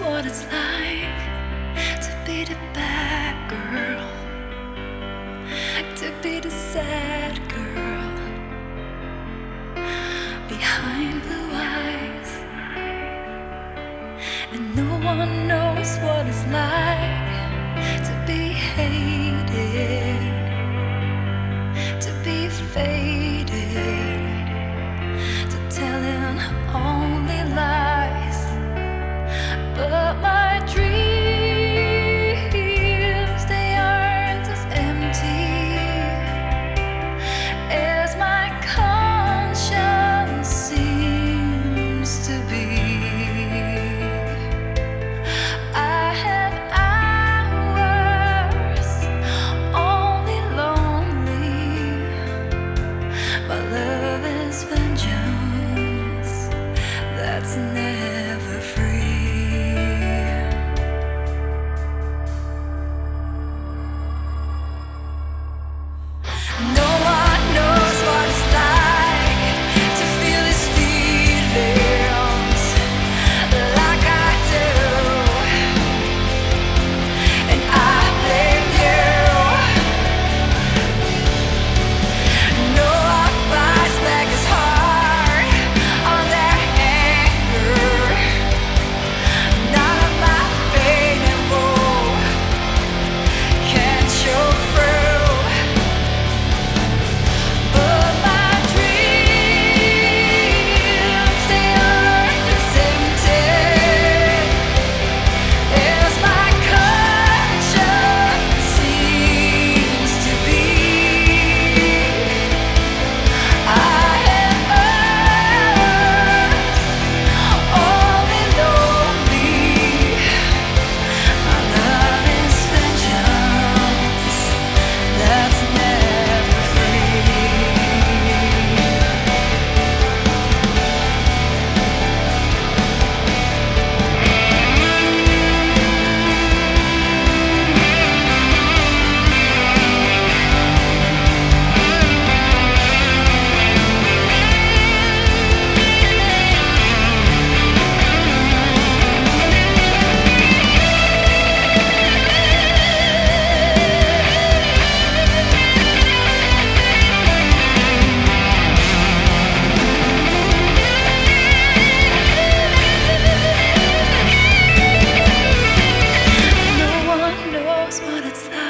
what it's like to be the bad girl, to be the sad girl. Behind blue eyes, and no one knows what it's like inside.